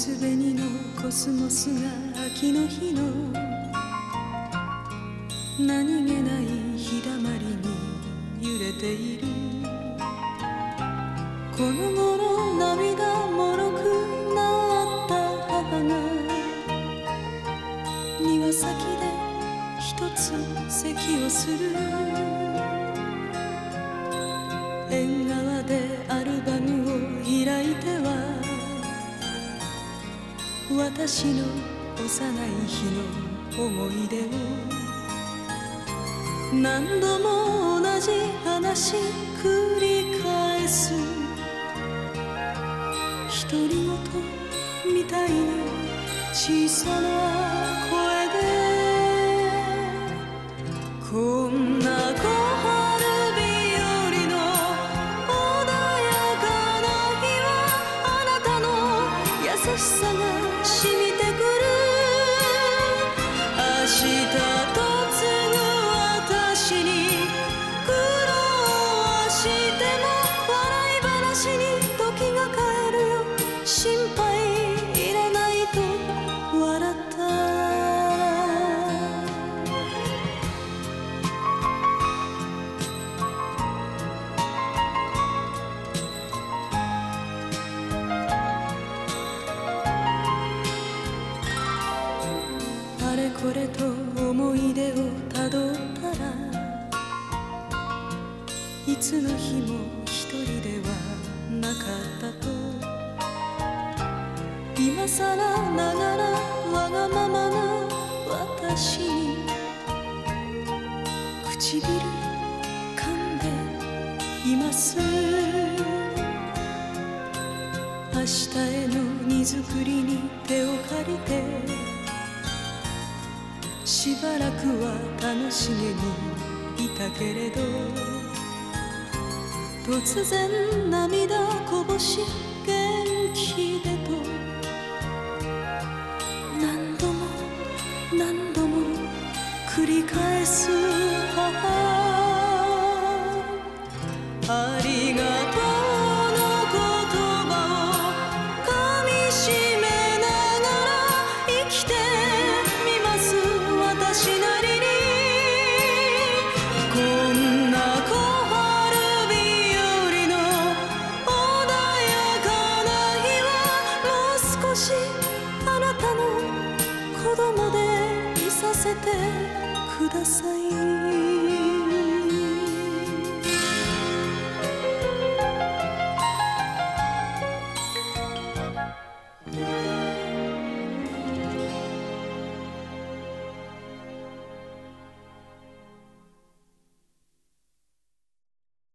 すべにのコスモスが秋の日の何気ない日だまりに揺れているこの頃涙もろくなった母が庭先で一つ咳をする。私の幼い日の思い出を何度も同じ話繰り返す。独り言みたいに小さな声で。つの日も一人ではなかったと。今さらながらわがままな私に唇噛んでいます。明日への荷造りに手を借りてしばらくは楽しげにいたけれど。突然涙こぼしせてください。